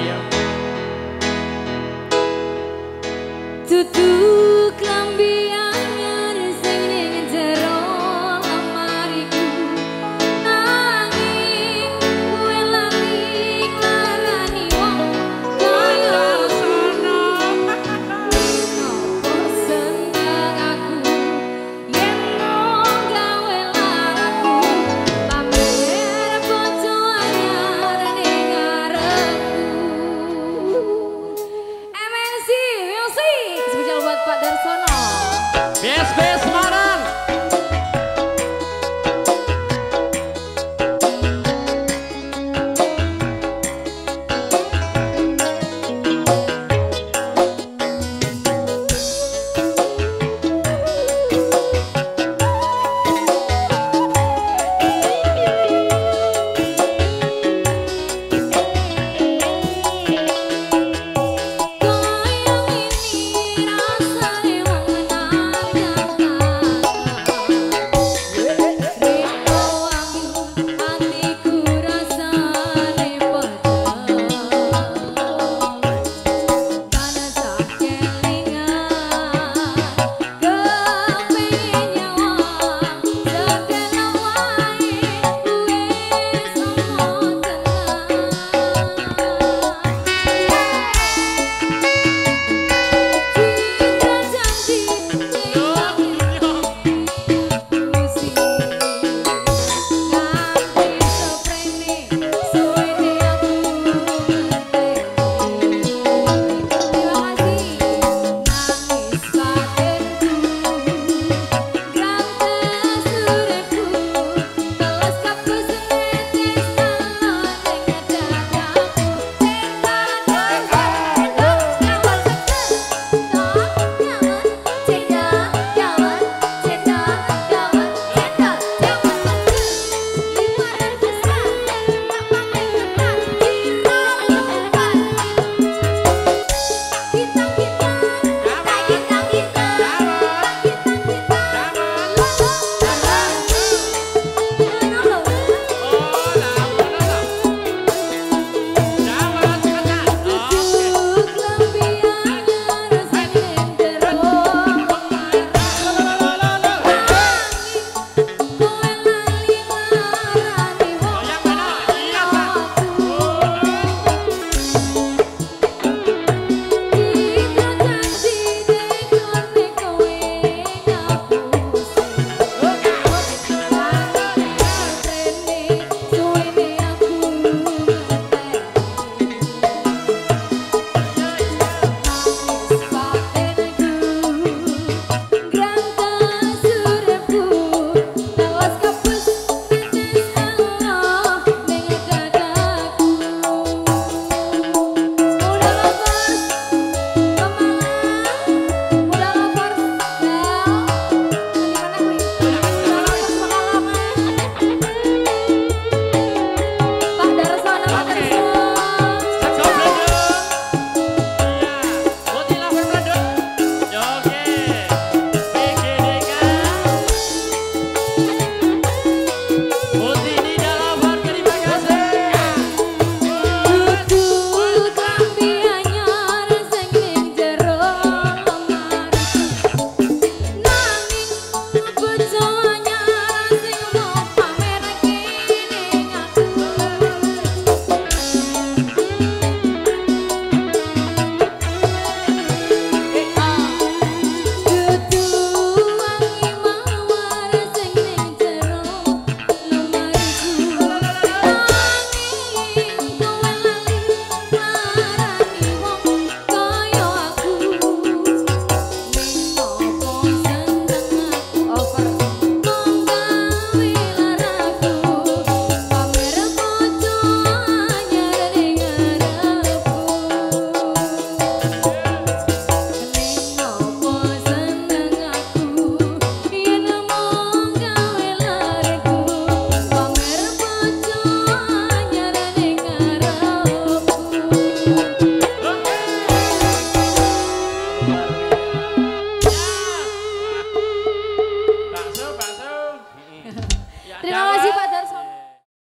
Ya. Tutuk lambi Yes, baby.